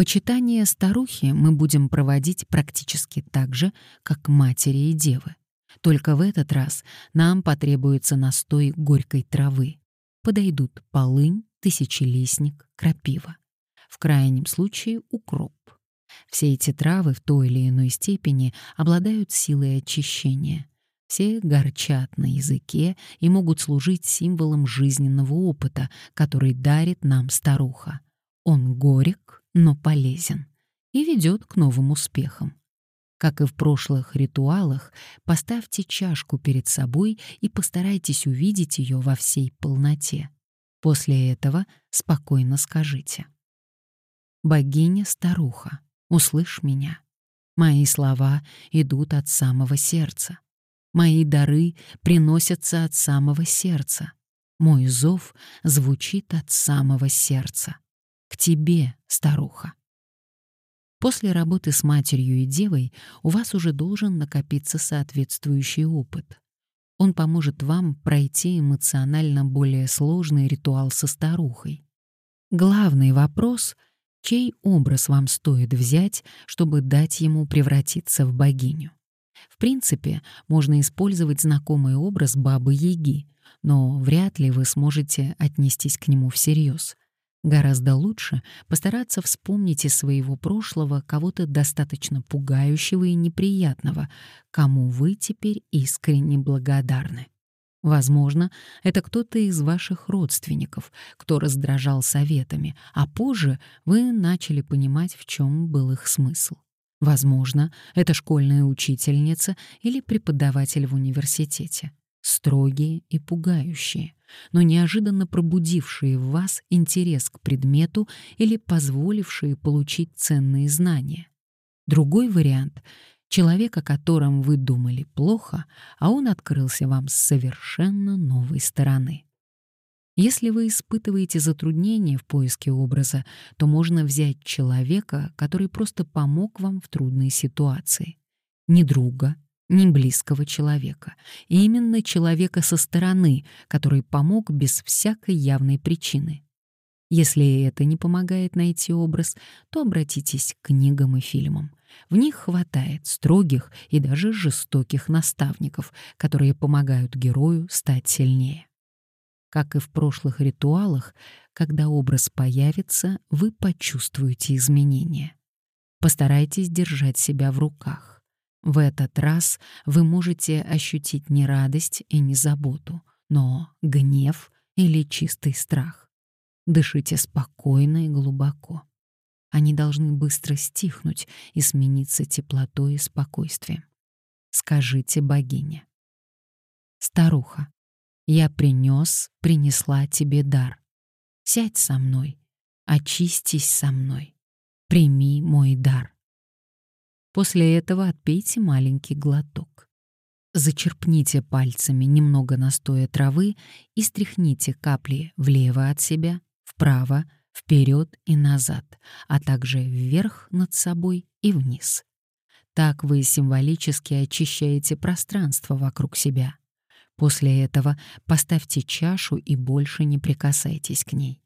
Почитание старухи мы будем проводить практически так же, как матери и девы. Только в этот раз нам потребуется настой горькой травы. Подойдут полынь, тысячелистник, крапива. В крайнем случае укроп. Все эти травы в той или иной степени обладают силой очищения. Все горчат на языке и могут служить символом жизненного опыта, который дарит нам старуха. Он горек, но полезен и ведет к новым успехам. Как и в прошлых ритуалах, поставьте чашку перед собой и постарайтесь увидеть ее во всей полноте. После этого спокойно скажите. «Богиня-старуха, услышь меня. Мои слова идут от самого сердца. Мои дары приносятся от самого сердца. Мой зов звучит от самого сердца. К тебе, старуха. После работы с матерью и девой у вас уже должен накопиться соответствующий опыт. Он поможет вам пройти эмоционально более сложный ритуал со старухой. Главный вопрос — чей образ вам стоит взять, чтобы дать ему превратиться в богиню? В принципе, можно использовать знакомый образ Бабы-Яги, но вряд ли вы сможете отнестись к нему всерьез. Гораздо лучше постараться вспомнить из своего прошлого кого-то достаточно пугающего и неприятного, кому вы теперь искренне благодарны. Возможно, это кто-то из ваших родственников, кто раздражал советами, а позже вы начали понимать, в чем был их смысл. Возможно, это школьная учительница или преподаватель в университете. Строгие и пугающие, но неожиданно пробудившие в вас интерес к предмету или позволившие получить ценные знания. Другой вариант — человек, о котором вы думали плохо, а он открылся вам с совершенно новой стороны. Если вы испытываете затруднения в поиске образа, то можно взять человека, который просто помог вам в трудной ситуации. Не друга, не близкого человека, и именно человека со стороны, который помог без всякой явной причины. Если это не помогает найти образ, то обратитесь к книгам и фильмам. В них хватает строгих и даже жестоких наставников, которые помогают герою стать сильнее. Как и в прошлых ритуалах, когда образ появится, вы почувствуете изменения. Постарайтесь держать себя в руках. В этот раз вы можете ощутить не радость и не заботу, но гнев или чистый страх. Дышите спокойно и глубоко. Они должны быстро стихнуть и смениться теплотой и спокойствием. Скажите богине. Старуха, я принес, принесла тебе дар. Сядь со мной, очистись со мной, прими мой дар. После этого отпейте маленький глоток. Зачерпните пальцами немного настоя травы и стряхните капли влево от себя, вправо, вперед и назад, а также вверх над собой и вниз. Так вы символически очищаете пространство вокруг себя. После этого поставьте чашу и больше не прикасайтесь к ней.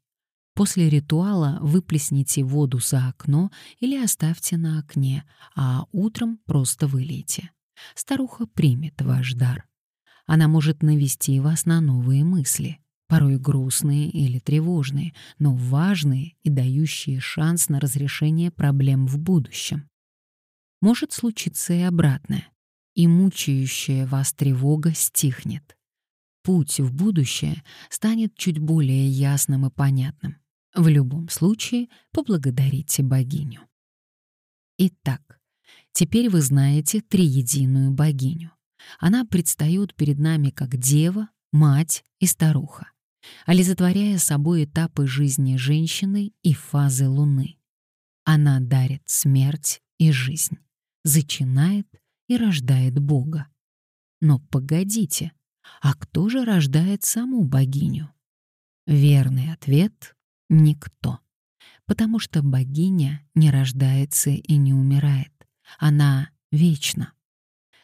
После ритуала выплесните воду за окно или оставьте на окне, а утром просто вылейте. Старуха примет ваш дар. Она может навести вас на новые мысли, порой грустные или тревожные, но важные и дающие шанс на разрешение проблем в будущем. Может случиться и обратное и мучающая вас тревога стихнет. Путь в будущее станет чуть более ясным и понятным. В любом случае, поблагодарите богиню. Итак, теперь вы знаете триединую богиню. Она предстает перед нами как дева, мать и старуха, олицетворяя собой этапы жизни женщины и фазы Луны. Она дарит смерть и жизнь, зачинает и рождает Бога. Но погодите, а кто же рождает саму богиню? Верный ответ — никто. Потому что богиня не рождается и не умирает. Она вечна.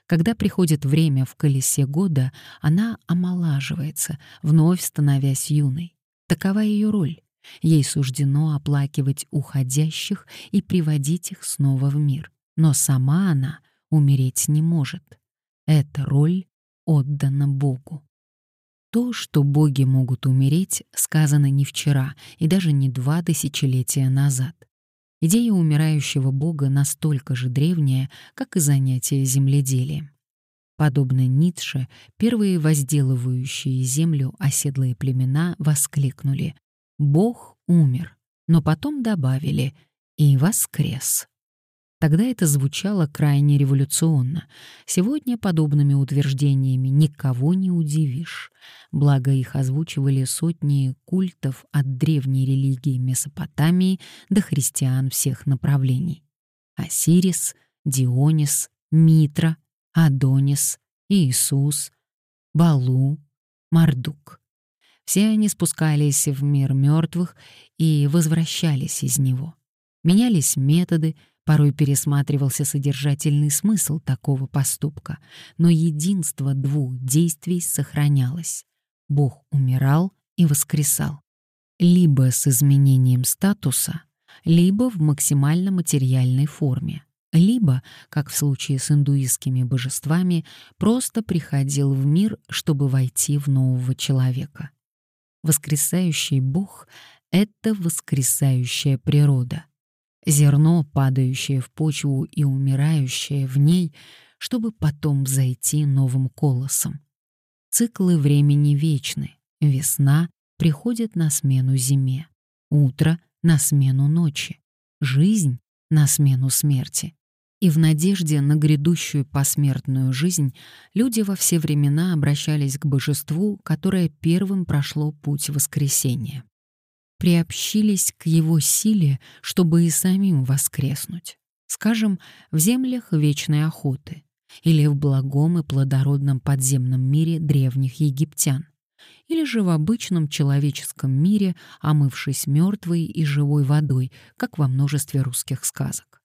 Когда приходит время в колесе года, она омолаживается, вновь становясь юной. Такова ее роль Ей суждено оплакивать уходящих и приводить их снова в мир. Но сама она умереть не может. Эта роль отдана Богу. То, что боги могут умереть, сказано не вчера и даже не два тысячелетия назад. Идея умирающего бога настолько же древняя, как и занятие земледелием. Подобно Ницше, первые возделывающие землю оседлые племена воскликнули «Бог умер», но потом добавили «и воскрес». Тогда это звучало крайне революционно. Сегодня подобными утверждениями никого не удивишь. Благо их озвучивали сотни культов от древней религии Месопотамии до христиан всех направлений. Осирис, Дионис, Митра, Адонис, Иисус, Балу, Мардук. Все они спускались в мир мертвых и возвращались из него. Менялись методы — Порой пересматривался содержательный смысл такого поступка, но единство двух действий сохранялось. Бог умирал и воскресал. Либо с изменением статуса, либо в максимально материальной форме, либо, как в случае с индуистскими божествами, просто приходил в мир, чтобы войти в нового человека. Воскресающий Бог — это воскресающая природа — зерно, падающее в почву и умирающее в ней, чтобы потом взойти новым колосом. Циклы времени вечны. Весна приходит на смену зиме, утро — на смену ночи, жизнь — на смену смерти. И в надежде на грядущую посмертную жизнь люди во все времена обращались к божеству, которое первым прошло путь воскресения приобщились к его силе, чтобы и самим воскреснуть. Скажем, в землях вечной охоты или в благом и плодородном подземном мире древних египтян, или же в обычном человеческом мире, омывшись мертвой и живой водой, как во множестве русских сказок.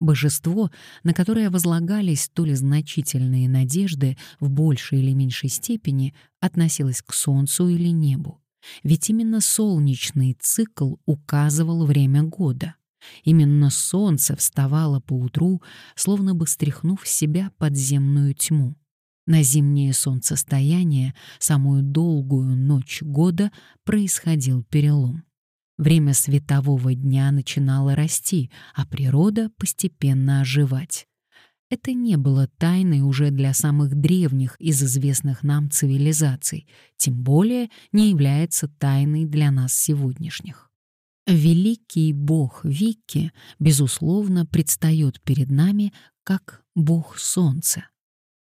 Божество, на которое возлагались столь значительные надежды в большей или меньшей степени, относилось к солнцу или небу, ведь именно солнечный цикл указывал время года. Именно солнце вставало по утру, словно бы стряхнув себя подземную тьму. На зимнее солнцестояние, самую долгую ночь года, происходил перелом. Время светового дня начинало расти, а природа постепенно оживать. Это не было тайной уже для самых древних из известных нам цивилизаций, тем более не является тайной для нас сегодняшних. Великий бог Вики, безусловно, предстает перед нами как бог Солнца,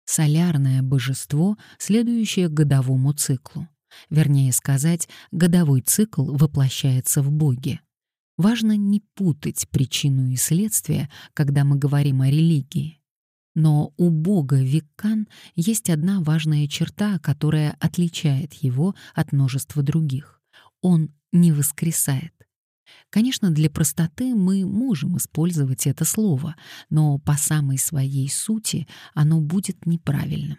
солярное божество, следующее годовому циклу. Вернее сказать, годовой цикл воплощается в боге. Важно не путать причину и следствие, когда мы говорим о религии. Но у бога Виккан есть одна важная черта, которая отличает его от множества других. Он не воскресает. Конечно, для простоты мы можем использовать это слово, но по самой своей сути оно будет неправильным.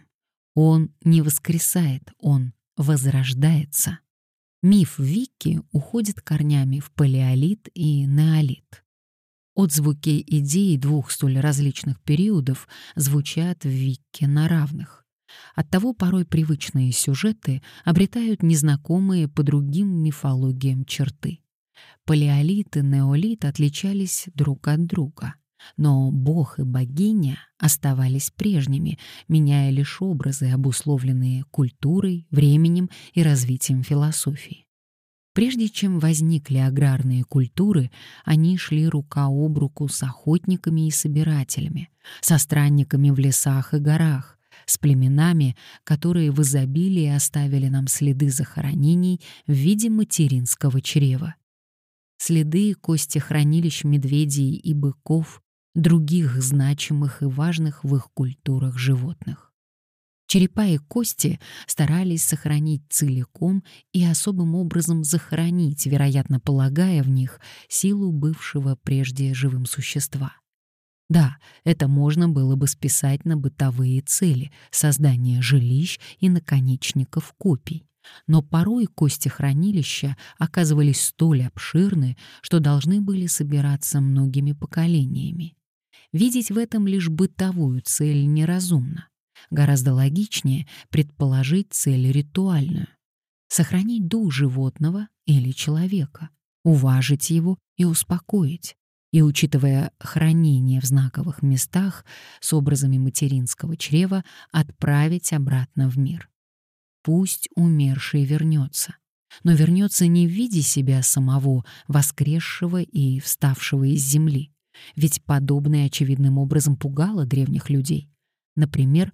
Он не воскресает, он возрождается. Миф Вики уходит корнями в палеолит и неолит. Отзвуки идей двух столь различных периодов звучат в Викке на равных. Оттого порой привычные сюжеты обретают незнакомые по другим мифологиям черты. Палеолит и неолит отличались друг от друга, но бог и богиня оставались прежними, меняя лишь образы, обусловленные культурой, временем и развитием философии. Прежде чем возникли аграрные культуры, они шли рука об руку с охотниками и собирателями, со странниками в лесах и горах, с племенами, которые в изобилии оставили нам следы захоронений в виде материнского чрева. Следы кости хранилищ медведей и быков, других значимых и важных в их культурах животных. Черепа и кости старались сохранить целиком и особым образом захоронить, вероятно, полагая в них силу бывшего прежде живым существа. Да, это можно было бы списать на бытовые цели — создание жилищ и наконечников копий. Но порой кости хранилища оказывались столь обширны, что должны были собираться многими поколениями. Видеть в этом лишь бытовую цель неразумно. Гораздо логичнее предположить цель ритуальную. Сохранить дух животного или человека, уважить его и успокоить. И, учитывая хранение в знаковых местах с образами материнского чрева, отправить обратно в мир. Пусть умерший вернется, но вернется не в виде себя самого, воскресшего и вставшего из земли, ведь подобное очевидным образом пугало древних людей. Например,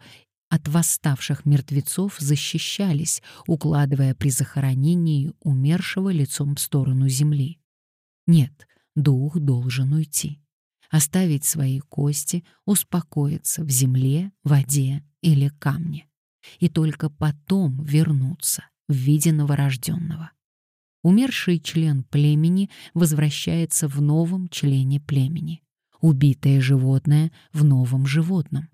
от восставших мертвецов защищались, укладывая при захоронении умершего лицом в сторону земли. Нет, дух должен уйти, оставить свои кости, успокоиться в земле, воде или камне, и только потом вернуться в виде новорожденного. Умерший член племени возвращается в новом члене племени, убитое животное в новом животном.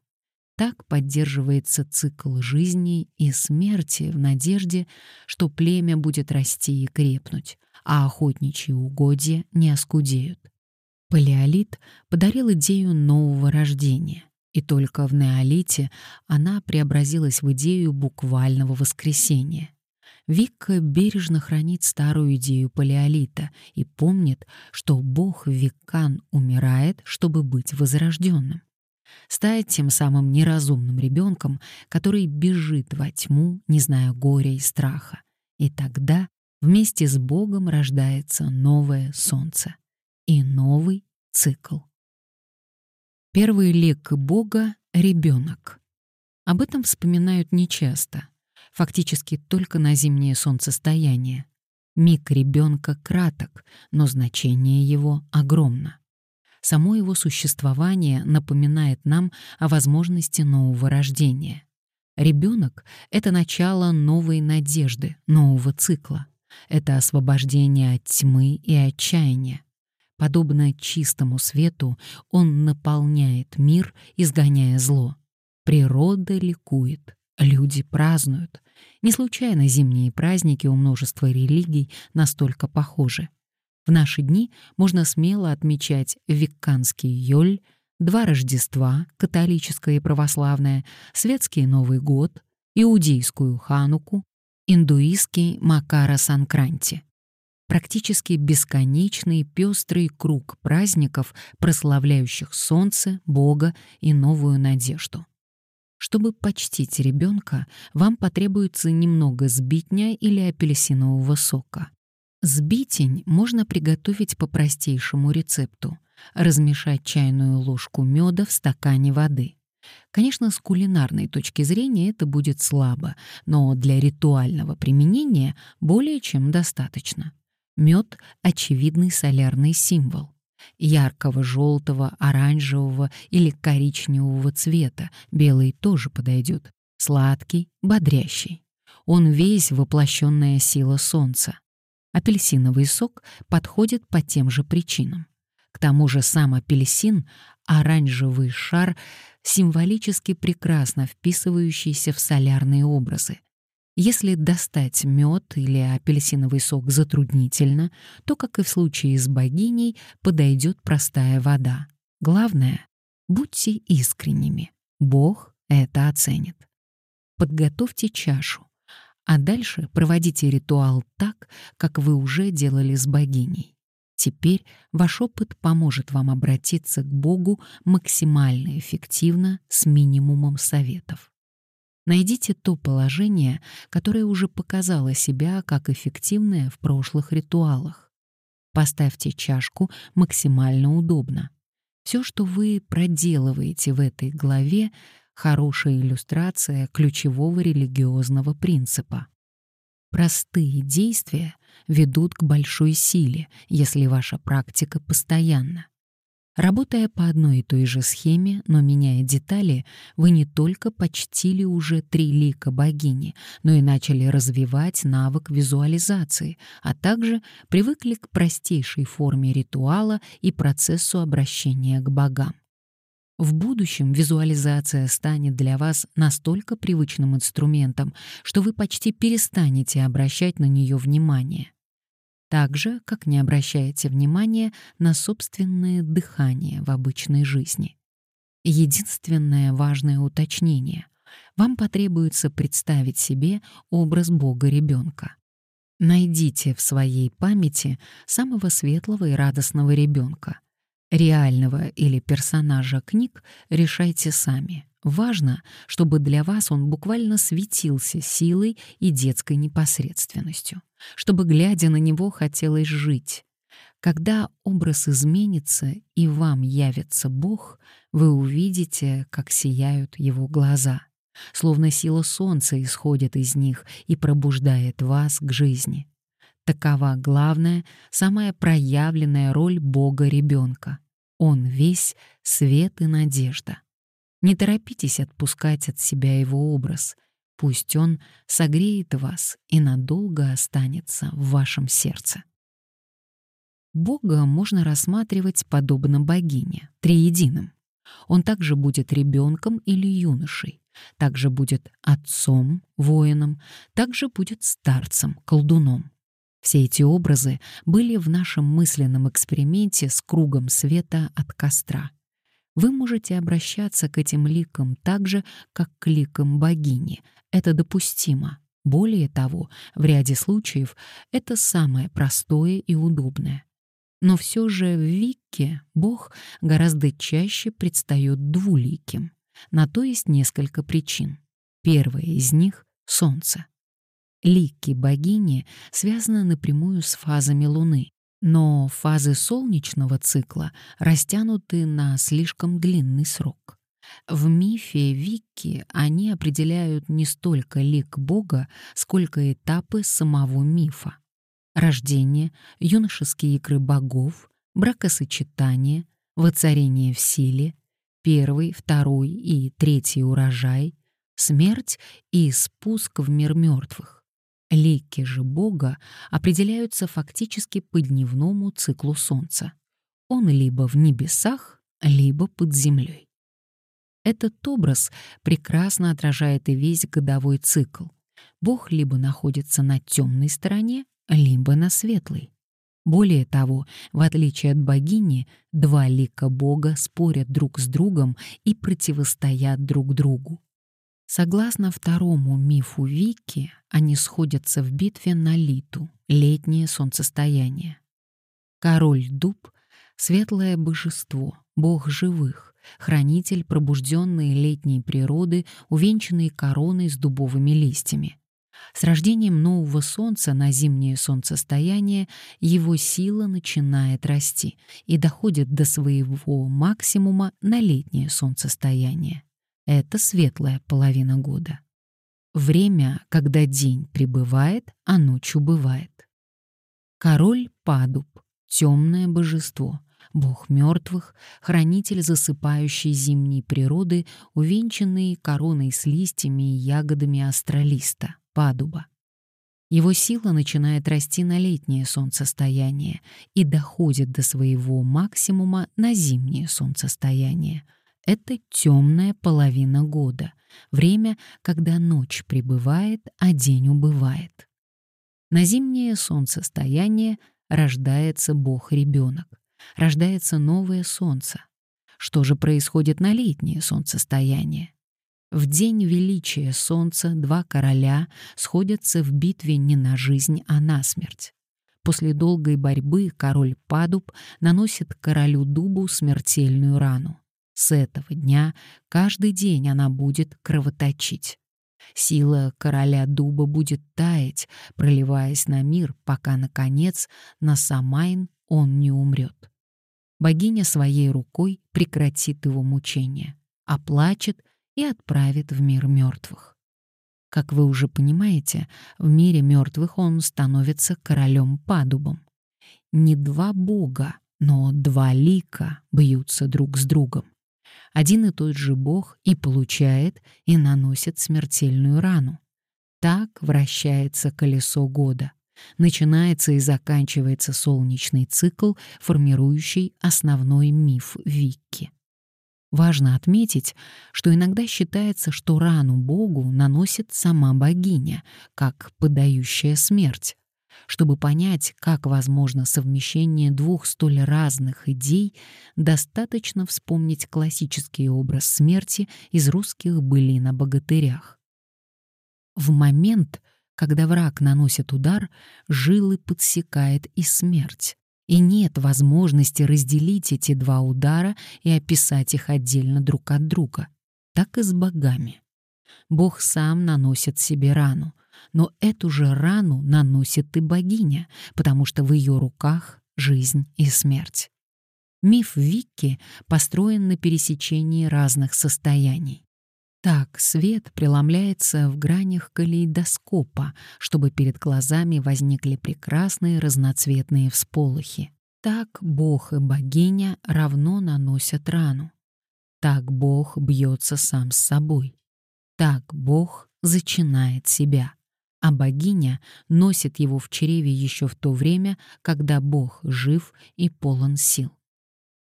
Так поддерживается цикл жизни и смерти в надежде, что племя будет расти и крепнуть, а охотничьи угодья не оскудеют. Палеолит подарил идею нового рождения, и только в неолите она преобразилась в идею буквального воскресения. Викка бережно хранит старую идею палеолита и помнит, что бог Виккан умирает, чтобы быть возрожденным стать тем самым неразумным ребенком, который бежит во тьму, не зная горя и страха. И тогда вместе с Богом рождается новое солнце и новый цикл. Первый лик Бога — ребенок. Об этом вспоминают нечасто, фактически только на зимнее солнцестояние. Миг ребенка краток, но значение его огромно. Само его существование напоминает нам о возможности нового рождения. Ребенок — это начало новой надежды, нового цикла. Это освобождение от тьмы и отчаяния. Подобно чистому свету, он наполняет мир, изгоняя зло. Природа ликует, люди празднуют. Не случайно зимние праздники у множества религий настолько похожи. В наши дни можно смело отмечать Викканский Йоль, два Рождества, католическое и православное, светский Новый год, иудейскую Хануку, индуистский Макара Санкранти. Практически бесконечный пестрый круг праздников, прославляющих солнце, Бога и новую надежду. Чтобы почтить ребенка, вам потребуется немного сбитня или апельсинового сока. Сбитень можно приготовить по простейшему рецепту. Размешать чайную ложку меда в стакане воды. Конечно, с кулинарной точки зрения это будет слабо, но для ритуального применения более чем достаточно. Мед — очевидный солярный символ. Яркого желтого, оранжевого или коричневого цвета, белый тоже подойдет. Сладкий, бодрящий. Он весь воплощенная сила солнца. Апельсиновый сок подходит по тем же причинам. К тому же сам апельсин, оранжевый шар, символически прекрасно вписывающийся в солярные образы. Если достать мед или апельсиновый сок затруднительно, то, как и в случае с богиней, подойдет простая вода. Главное — будьте искренними. Бог это оценит. Подготовьте чашу а дальше проводите ритуал так, как вы уже делали с богиней. Теперь ваш опыт поможет вам обратиться к Богу максимально эффективно с минимумом советов. Найдите то положение, которое уже показало себя как эффективное в прошлых ритуалах. Поставьте чашку максимально удобно. Все, что вы проделываете в этой главе, хорошая иллюстрация ключевого религиозного принципа. Простые действия ведут к большой силе, если ваша практика постоянна. Работая по одной и той же схеме, но меняя детали, вы не только почтили уже три лика богини, но и начали развивать навык визуализации, а также привыкли к простейшей форме ритуала и процессу обращения к богам. В будущем визуализация станет для вас настолько привычным инструментом, что вы почти перестанете обращать на нее внимание. Так же, как не обращаете внимания на собственное дыхание в обычной жизни. Единственное важное уточнение — вам потребуется представить себе образ Бога-ребенка. Найдите в своей памяти самого светлого и радостного ребенка. Реального или персонажа книг решайте сами. Важно, чтобы для вас он буквально светился силой и детской непосредственностью, чтобы, глядя на него, хотелось жить. Когда образ изменится и вам явится Бог, вы увидите, как сияют его глаза — словно сила солнца исходит из них и пробуждает вас к жизни. Такова главная, самая проявленная роль Бога ребенка. Он весь свет и надежда. Не торопитесь отпускать от себя его образ. Пусть он согреет вас и надолго останется в вашем сердце. Бога можно рассматривать подобно богине, триединым. Он также будет ребенком или юношей, также будет отцом, воином, также будет старцем, колдуном. Все эти образы были в нашем мысленном эксперименте с кругом света от костра. Вы можете обращаться к этим ликам так же, как к ликам богини. Это допустимо. Более того, в ряде случаев это самое простое и удобное. Но все же в Викке Бог гораздо чаще предстает двуликим. На то есть несколько причин. Первая из них — Солнце. Лики богини связаны напрямую с фазами Луны, но фазы солнечного цикла растянуты на слишком длинный срок. В мифе Викки они определяют не столько лик Бога, сколько этапы самого мифа. Рождение, юношеские игры богов, бракосочетание, воцарение в силе, первый, второй и третий урожай, смерть и спуск в мир мертвых. Лики же Бога определяются фактически по дневному циклу Солнца. Он либо в небесах, либо под землей. Этот образ прекрасно отражает и весь годовой цикл. Бог либо находится на темной стороне, либо на светлой. Более того, в отличие от богини, два лика бога спорят друг с другом и противостоят друг другу. Согласно второму мифу Вики, они сходятся в битве на Литу, летнее солнцестояние. Король Дуб — светлое божество, бог живых, хранитель пробужденной летней природы, увенчанный короной с дубовыми листьями. С рождением нового солнца на зимнее солнцестояние его сила начинает расти и доходит до своего максимума на летнее солнцестояние. Это светлая половина года. Время, когда день прибывает, а ночь убывает. Король Падуб, темное божество, бог мертвых, хранитель засыпающей зимней природы, увенчанный короной с листьями и ягодами астролиста падуба. Его сила начинает расти на летнее солнцестояние и доходит до своего максимума на зимнее солнцестояние. Это темная половина года, время, когда ночь прибывает, а день убывает. На зимнее солнцестояние рождается Бог-ребенок, рождается новое солнце. Что же происходит на летнее солнцестояние? В день величия солнца два короля сходятся в битве не на жизнь, а на смерть. После долгой борьбы король Падуб наносит королю Дубу смертельную рану. С этого дня каждый день она будет кровоточить. Сила короля дуба будет таять, проливаясь на мир, пока, наконец, на Самайн он не умрет. Богиня своей рукой прекратит его мучения, оплачет и отправит в мир мертвых. Как вы уже понимаете, в мире мертвых он становится королем Падубом. Не два бога, но два лика бьются друг с другом. Один и тот же бог и получает, и наносит смертельную рану. Так вращается колесо года. Начинается и заканчивается солнечный цикл, формирующий основной миф Викки. Важно отметить, что иногда считается, что рану Богу наносит сама богиня, как подающая смерть. Чтобы понять, как возможно совмещение двух столь разных идей, достаточно вспомнить классический образ смерти из русских былин о богатырях. В момент, когда враг наносит удар, жилы подсекает и смерть. И нет возможности разделить эти два удара и описать их отдельно друг от друга. Так и с богами. Бог сам наносит себе рану, но эту же рану наносит и богиня, потому что в ее руках жизнь и смерть. Миф Викки построен на пересечении разных состояний. Так свет преломляется в гранях калейдоскопа, чтобы перед глазами возникли прекрасные разноцветные всполохи. Так Бог и богиня равно наносят рану. Так Бог бьется сам с собой. Так Бог зачинает себя, а богиня носит его в чреве еще в то время, когда Бог жив и полон сил.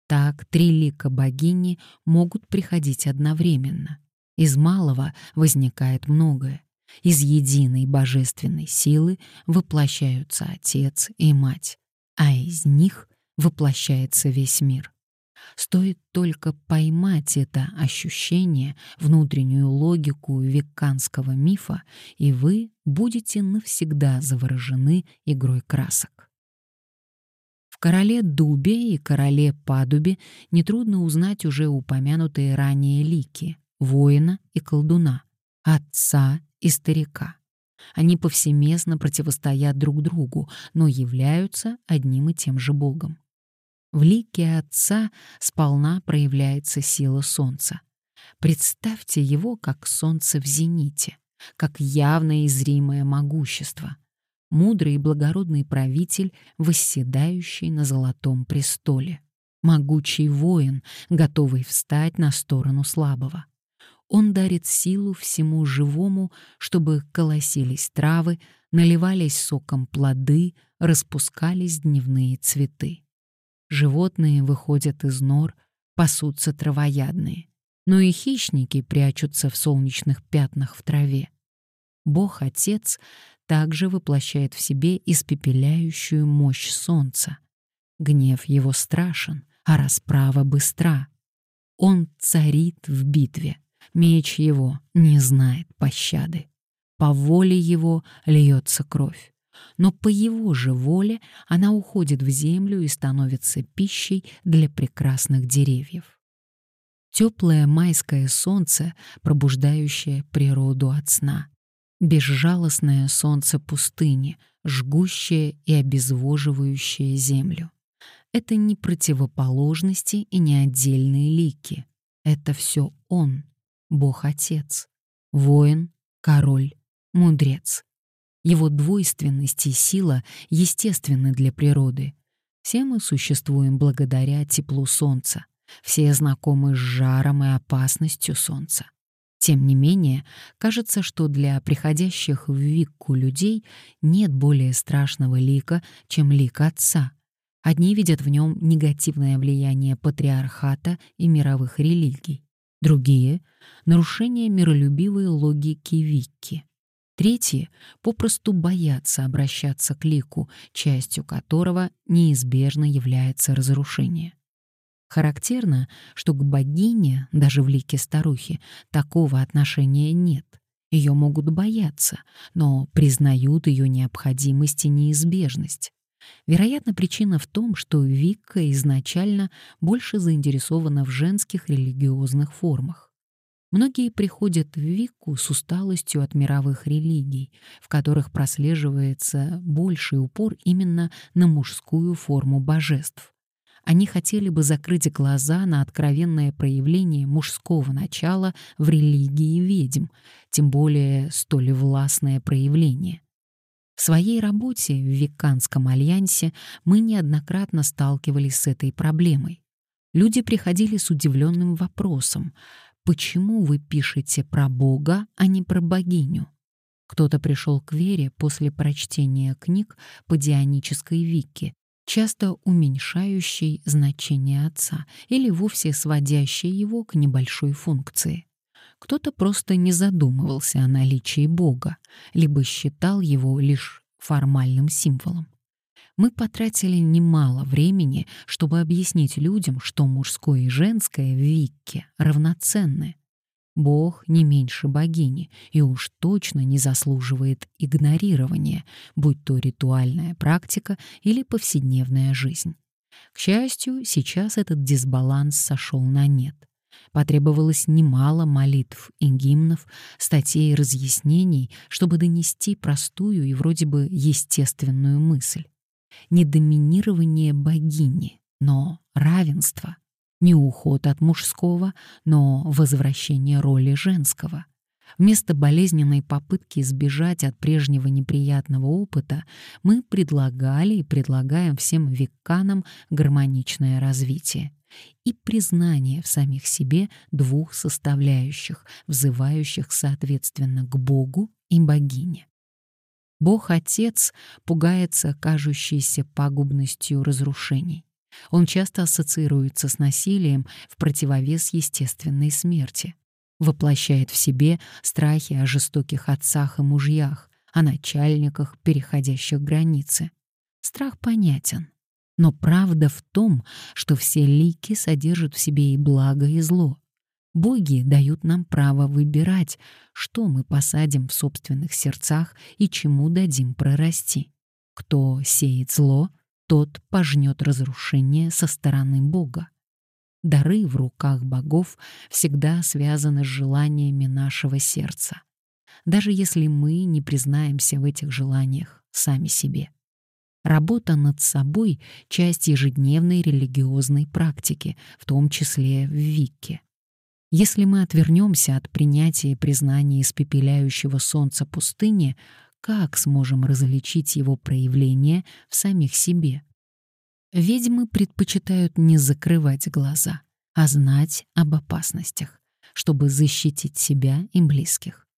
Так три лика богини могут приходить одновременно. Из малого возникает многое. Из единой божественной силы воплощаются Отец и Мать, а из них воплощается весь мир. Стоит только поймать это ощущение, внутреннюю логику веканского мифа, и вы будете навсегда заворожены игрой красок. В короле Дубе и короле Падубе нетрудно узнать уже упомянутые ранее лики, воина и колдуна, отца и старика. Они повсеместно противостоят друг другу, но являются одним и тем же Богом. В лике Отца сполна проявляется сила Солнца. Представьте его как Солнце в зените, как явное и зримое могущество. Мудрый и благородный правитель, восседающий на золотом престоле. Могучий воин, готовый встать на сторону слабого. Он дарит силу всему живому, чтобы колосились травы, наливались соком плоды, распускались дневные цветы. Животные выходят из нор, пасутся травоядные. Но и хищники прячутся в солнечных пятнах в траве. Бог-Отец также воплощает в себе испепеляющую мощь солнца. Гнев его страшен, а расправа быстра. Он царит в битве. Меч его не знает пощады. По воле его льется кровь. Но по его же воле она уходит в землю и становится пищей для прекрасных деревьев. Теплое майское солнце, пробуждающее природу от сна. Безжалостное солнце пустыни, жгущее и обезвоживающее землю. Это не противоположности и не отдельные лики. Это все он, Бог-Отец, воин, король, мудрец. Его двойственность и сила естественны для природы. Все мы существуем благодаря теплу Солнца. Все знакомы с жаром и опасностью Солнца. Тем не менее, кажется, что для приходящих в Викку людей нет более страшного лика, чем лик Отца. Одни видят в нем негативное влияние патриархата и мировых религий. Другие — нарушение миролюбивой логики Вики. Третьи попросту боятся обращаться к лику, частью которого неизбежно является разрушение. Характерно, что к богине, даже в лике старухи, такого отношения нет. Ее могут бояться, но признают ее необходимость и неизбежность. Вероятно, причина в том, что Викка изначально больше заинтересована в женских религиозных формах. Многие приходят в Викку с усталостью от мировых религий, в которых прослеживается больший упор именно на мужскую форму божеств. Они хотели бы закрыть глаза на откровенное проявление мужского начала в религии ведьм, тем более столь властное проявление. В своей работе в Виканском альянсе мы неоднократно сталкивались с этой проблемой. Люди приходили с удивленным вопросом, почему вы пишете про Бога, а не про богиню? Кто-то пришел к вере после прочтения книг по дионической Вике часто уменьшающий значение отца или вовсе сводящий его к небольшой функции. Кто-то просто не задумывался о наличии Бога, либо считал его лишь формальным символом. Мы потратили немало времени, чтобы объяснить людям, что мужское и женское в Викке равноценны. Бог не меньше богини и уж точно не заслуживает игнорирования, будь то ритуальная практика или повседневная жизнь. К счастью, сейчас этот дисбаланс сошел на нет. Потребовалось немало молитв и гимнов, статей и разъяснений, чтобы донести простую и вроде бы естественную мысль. Не доминирование богини, но равенство — не уход от мужского, но возвращение роли женского. Вместо болезненной попытки избежать от прежнего неприятного опыта мы предлагали и предлагаем всем веканам гармоничное развитие и признание в самих себе двух составляющих, взывающих соответственно к Богу и богине. Бог-Отец пугается кажущейся пагубностью разрушений. Он часто ассоциируется с насилием в противовес естественной смерти, воплощает в себе страхи о жестоких отцах и мужьях, о начальниках, переходящих границы. Страх понятен, но правда в том, что все лики содержат в себе и благо, и зло. Боги дают нам право выбирать, что мы посадим в собственных сердцах и чему дадим прорасти. Кто сеет зло — тот пожнет разрушение со стороны Бога. Дары в руках богов всегда связаны с желаниями нашего сердца, даже если мы не признаемся в этих желаниях сами себе. Работа над собой — часть ежедневной религиозной практики, в том числе в Викке. Если мы отвернемся от принятия и признания испепеляющего солнца пустыни, как сможем различить его проявление в самих себе? Ведьмы предпочитают не закрывать глаза, а знать об опасностях, чтобы защитить себя и близких.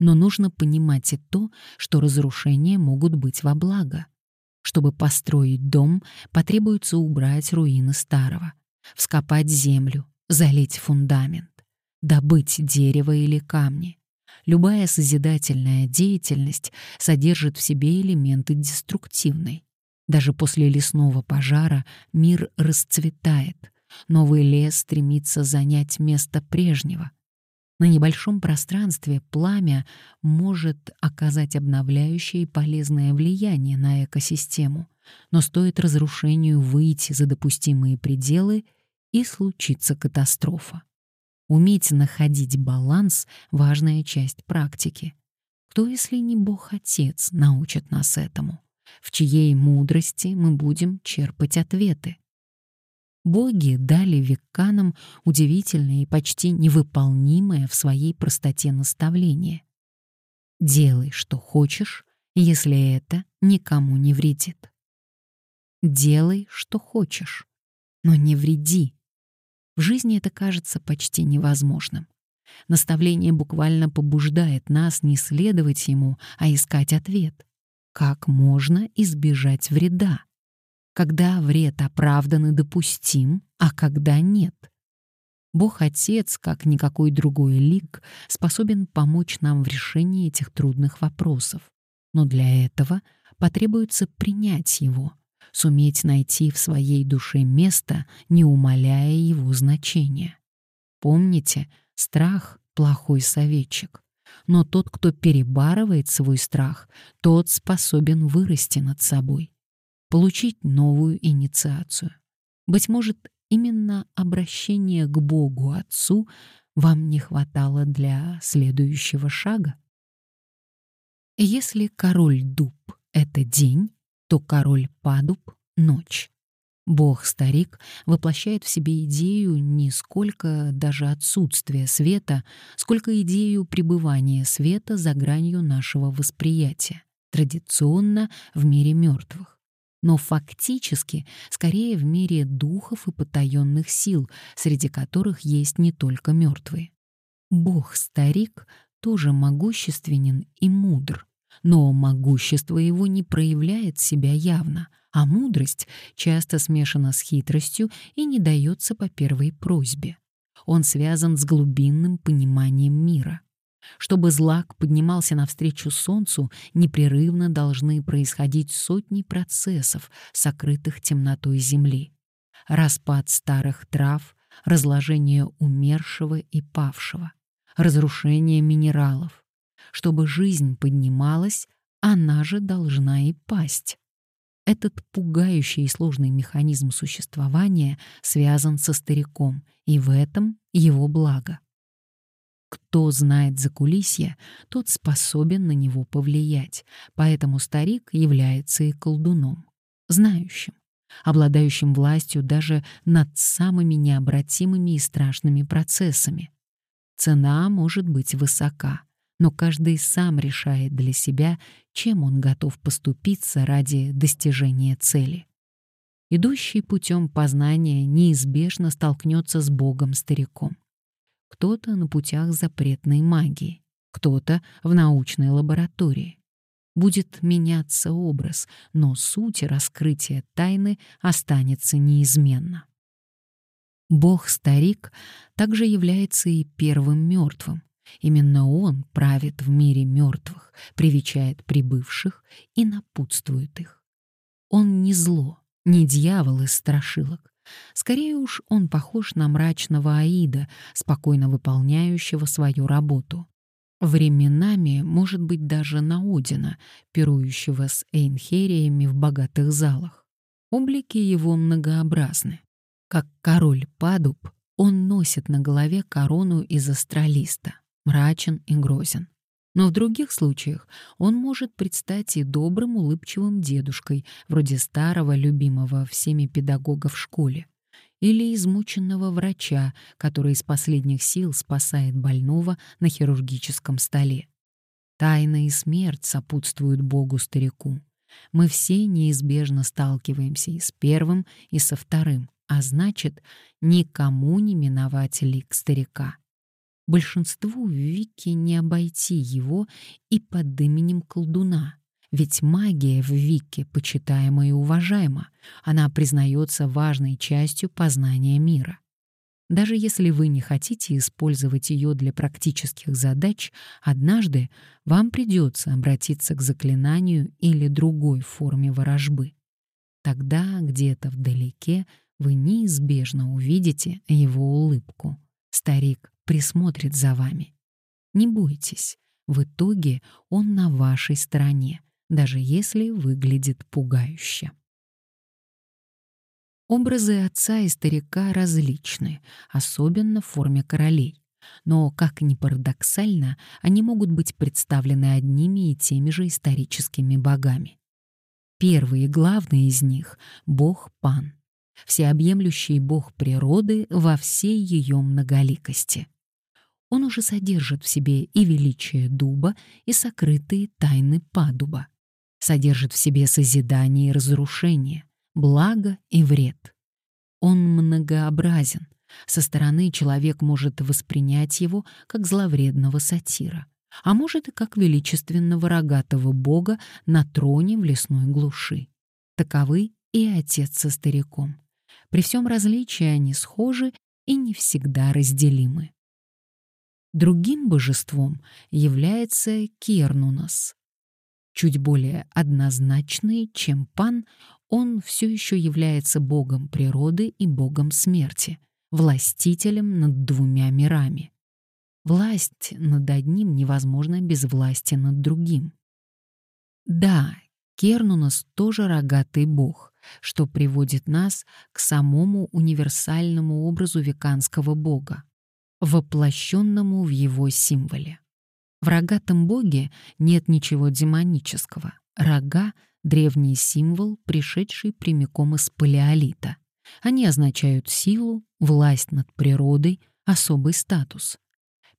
Но нужно понимать и то, что разрушения могут быть во благо. Чтобы построить дом, потребуется убрать руины старого, вскопать землю, залить фундамент, добыть дерево или камни, Любая созидательная деятельность содержит в себе элементы деструктивной. Даже после лесного пожара мир расцветает. Новый лес стремится занять место прежнего. На небольшом пространстве пламя может оказать обновляющее и полезное влияние на экосистему, но стоит разрушению выйти за допустимые пределы, и случится катастрофа. Уметь находить баланс — важная часть практики. Кто, если не Бог-Отец, научит нас этому? В чьей мудрости мы будем черпать ответы? Боги дали веканам удивительное и почти невыполнимое в своей простоте наставление. Делай, что хочешь, если это никому не вредит. Делай, что хочешь, но не вреди в жизни это кажется почти невозможным. Наставление буквально побуждает нас не следовать ему, а искать ответ. Как можно избежать вреда? Когда вред оправдан и допустим, а когда нет? Бог-Отец, как никакой другой лик, способен помочь нам в решении этих трудных вопросов. Но для этого потребуется принять его — суметь найти в своей душе место, не умаляя его значения. Помните, страх — плохой советчик. Но тот, кто перебарывает свой страх, тот способен вырасти над собой, получить новую инициацию. Быть может, именно обращение к Богу Отцу вам не хватало для следующего шага? Если король дуб — это день, то король Падуб — ночь. Бог-старик воплощает в себе идею не сколько даже отсутствия света, сколько идею пребывания света за гранью нашего восприятия, традиционно в мире мертвых. Но фактически скорее в мире духов и потаенных сил, среди которых есть не только мертвые. Бог-старик тоже могущественен и мудр, но могущество его не проявляет себя явно, А мудрость часто смешана с хитростью и не дается по первой просьбе. Он связан с глубинным пониманием мира. Чтобы злак поднимался навстречу солнцу, непрерывно должны происходить сотни процессов, сокрытых темнотой земли. Распад старых трав, разложение умершего и павшего, разрушение минералов. Чтобы жизнь поднималась, она же должна и пасть. Этот пугающий и сложный механизм существования связан со стариком, и в этом его благо. Кто знает закулисье, тот способен на него повлиять, поэтому старик является и колдуном, знающим, обладающим властью даже над самыми необратимыми и страшными процессами. Цена может быть высока — но каждый сам решает для себя, чем он готов поступиться ради достижения цели. Идущий путем познания неизбежно столкнется с Богом-стариком. Кто-то на путях запретной магии, кто-то в научной лаборатории. Будет меняться образ, но суть раскрытия тайны останется неизменна. Бог-старик также является и первым мертвым, Именно он правит в мире мертвых, привечает прибывших и напутствует их. Он не зло, не дьявол из страшилок. Скорее уж он похож на мрачного Аида, спокойно выполняющего свою работу. Временами, может быть, даже на Одина, пирующего с эйнхериями в богатых залах. Облики его многообразны. Как король Падуб, он носит на голове корону из астралиста, мрачен и грозен. Но в других случаях он может предстать и добрым, улыбчивым дедушкой, вроде старого, любимого всеми педагога в школе, или измученного врача, который из последних сил спасает больного на хирургическом столе. Тайна и смерть сопутствуют Богу-старику. Мы все неизбежно сталкиваемся и с первым, и со вторым, а значит, никому не миновать лик старика. Большинству Вики не обойти его и под именем колдуна. Ведь магия в Вике почитаема и уважаема, она признается важной частью познания мира. Даже если вы не хотите использовать ее для практических задач, однажды вам придется обратиться к заклинанию или другой форме ворожбы. Тогда где-то вдалеке вы неизбежно увидите его улыбку. Старик присмотрит за вами. Не бойтесь, в итоге он на вашей стороне, даже если выглядит пугающе. Образы отца и старика различны, особенно в форме королей. Но, как ни парадоксально, они могут быть представлены одними и теми же историческими богами. Первый и главный из них — бог Пан, всеобъемлющий бог природы во всей ее многоликости он уже содержит в себе и величие дуба, и сокрытые тайны падуба. Содержит в себе созидание и разрушение, благо и вред. Он многообразен. Со стороны человек может воспринять его как зловредного сатира, а может и как величественного рогатого бога на троне в лесной глуши. Таковы и отец со стариком. При всем различии они схожи и не всегда разделимы. Другим божеством является Кернунас. Чуть более однозначный, чем Пан, он все еще является богом природы и богом смерти, властителем над двумя мирами. Власть над одним невозможна без власти над другим. Да, Кернунас тоже рогатый бог, что приводит нас к самому универсальному образу веканского бога воплощенному в его символе. В рогатом боге нет ничего демонического. Рога — древний символ, пришедший прямиком из палеолита. Они означают силу, власть над природой, особый статус.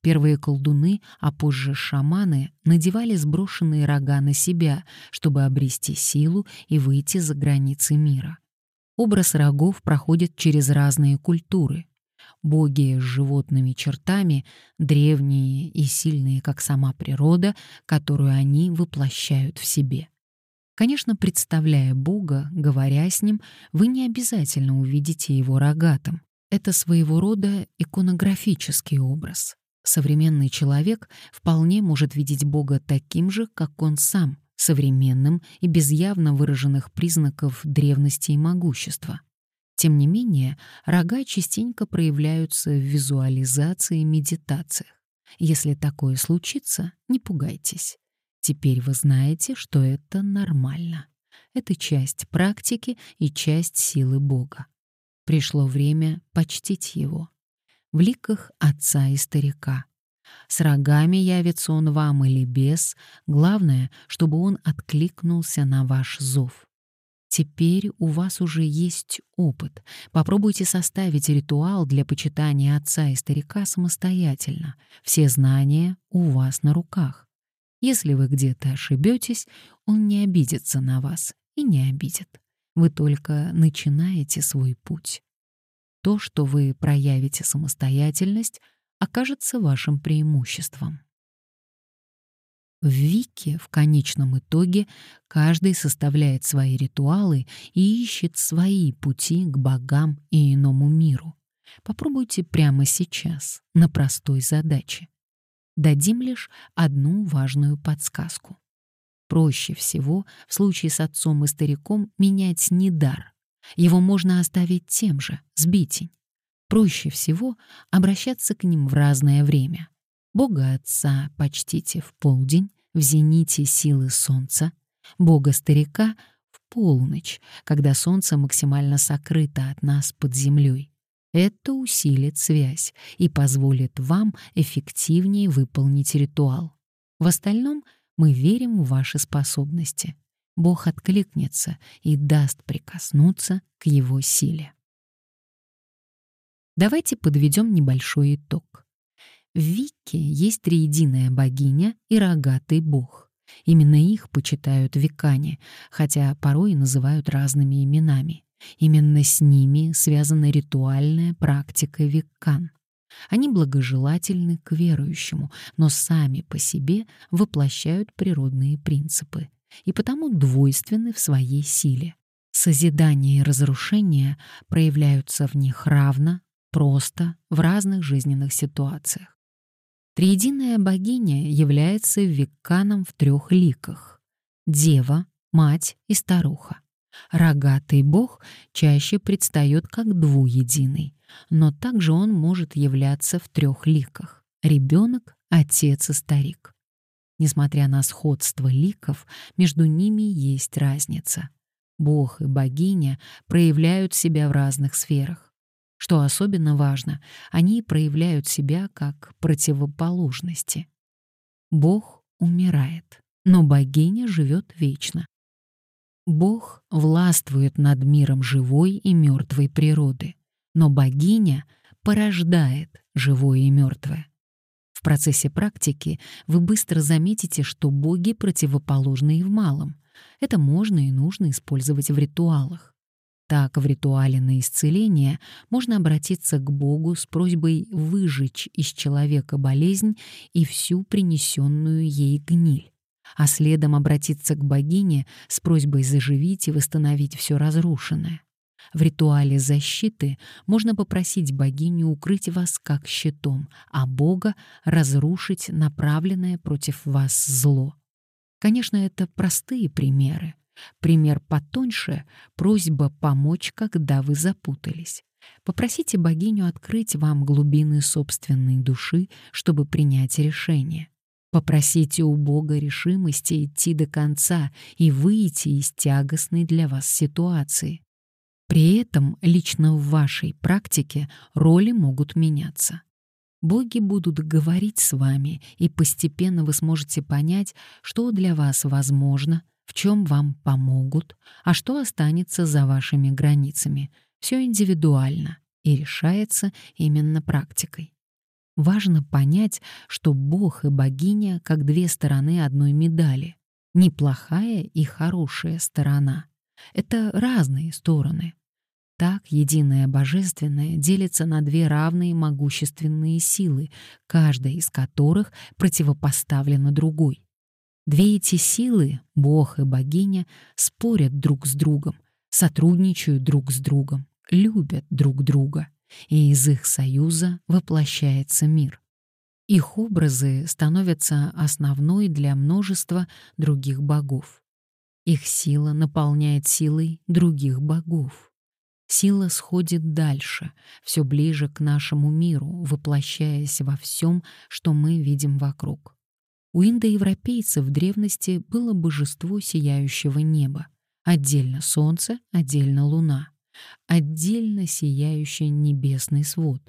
Первые колдуны, а позже шаманы, надевали сброшенные рога на себя, чтобы обрести силу и выйти за границы мира. Образ рогов проходит через разные культуры, боги с животными чертами, древние и сильные, как сама природа, которую они воплощают в себе. Конечно, представляя Бога, говоря с Ним, вы не обязательно увидите Его рогатым. Это своего рода иконографический образ. Современный человек вполне может видеть Бога таким же, как он сам, современным и без явно выраженных признаков древности и могущества. Тем не менее, рога частенько проявляются в визуализации и медитациях. Если такое случится, не пугайтесь. Теперь вы знаете, что это нормально. Это часть практики и часть силы Бога. Пришло время почтить Его. В ликах отца и старика. С рогами явится он вам или без, главное, чтобы он откликнулся на ваш зов. Теперь у вас уже есть опыт. Попробуйте составить ритуал для почитания отца и старика самостоятельно. Все знания у вас на руках. Если вы где-то ошибетесь, он не обидится на вас и не обидит. Вы только начинаете свой путь. То, что вы проявите самостоятельность, окажется вашим преимуществом. В Вике в конечном итоге каждый составляет свои ритуалы и ищет свои пути к богам и иному миру. Попробуйте прямо сейчас на простой задаче дадим лишь одну важную подсказку. Проще всего в случае с отцом и стариком менять не дар. Его можно оставить тем же, сбитень. Проще всего обращаться к ним в разное время. Бога Отца почтите в полдень, в зените силы солнца, Бога Старика — в полночь, когда солнце максимально сокрыто от нас под землей. Это усилит связь и позволит вам эффективнее выполнить ритуал. В остальном мы верим в ваши способности. Бог откликнется и даст прикоснуться к его силе. Давайте подведем небольшой итог. В Вике есть триединая богиня и рогатый бог. Именно их почитают векане, хотя порой называют разными именами. Именно с ними связана ритуальная практика веккан. Они благожелательны к верующему, но сами по себе воплощают природные принципы и потому двойственны в своей силе. Созидание и разрушение проявляются в них равно, просто, в разных жизненных ситуациях. Триединая богиня является векканом в трех ликах — дева, мать и старуха. Рогатый бог чаще предстает как двуединый, но также он может являться в трех ликах — ребенок, отец и старик. Несмотря на сходство ликов, между ними есть разница. Бог и богиня проявляют себя в разных сферах. Что особенно важно, они проявляют себя как противоположности. Бог умирает, но богиня живет вечно. Бог властвует над миром живой и мертвой природы, но богиня порождает живое и мертвое. В процессе практики вы быстро заметите, что боги противоположны и в малом. Это можно и нужно использовать в ритуалах. Так, в ритуале на исцеление можно обратиться к Богу с просьбой выжечь из человека болезнь и всю принесенную ей гниль а следом обратиться к богине с просьбой заживить и восстановить все разрушенное. В ритуале защиты можно попросить богиню укрыть вас как щитом, а Бога разрушить направленное против вас зло. Конечно, это простые примеры. Пример потоньше — просьба помочь, когда вы запутались. Попросите богиню открыть вам глубины собственной души, чтобы принять решение. Попросите у Бога решимости идти до конца и выйти из тягостной для вас ситуации. При этом лично в вашей практике роли могут меняться. Боги будут говорить с вами, и постепенно вы сможете понять, что для вас возможно, в чем вам помогут, а что останется за вашими границами. Все индивидуально и решается именно практикой. Важно понять, что Бог и богиня как две стороны одной медали. Неплохая и хорошая сторона. Это разные стороны. Так единое божественное делится на две равные могущественные силы, каждая из которых противопоставлена другой. Две эти силы, Бог и богиня, спорят друг с другом, сотрудничают друг с другом, любят друг друга, и из их союза воплощается мир. Их образы становятся основной для множества других богов. Их сила наполняет силой других богов. Сила сходит дальше, все ближе к нашему миру, воплощаясь во всем, что мы видим вокруг. У индоевропейцев в древности было божество сияющего неба. Отдельно солнце, отдельно луна. Отдельно сияющий небесный свод.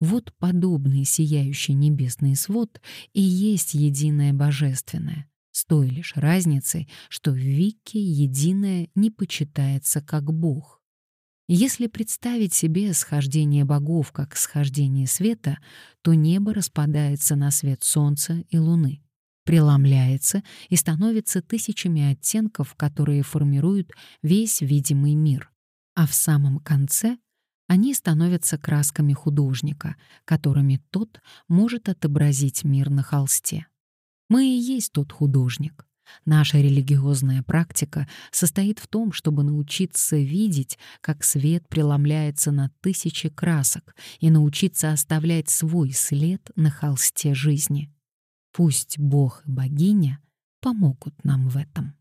Вот подобный сияющий небесный свод и есть единое божественное, с той лишь разницей, что в Вике единое не почитается как Бог. Если представить себе схождение богов как схождение света, то небо распадается на свет солнца и луны, преломляется и становится тысячами оттенков, которые формируют весь видимый мир. А в самом конце они становятся красками художника, которыми тот может отобразить мир на холсте. Мы и есть тот художник. Наша религиозная практика состоит в том, чтобы научиться видеть, как свет преломляется на тысячи красок и научиться оставлять свой след на холсте жизни. Пусть Бог и богиня помогут нам в этом.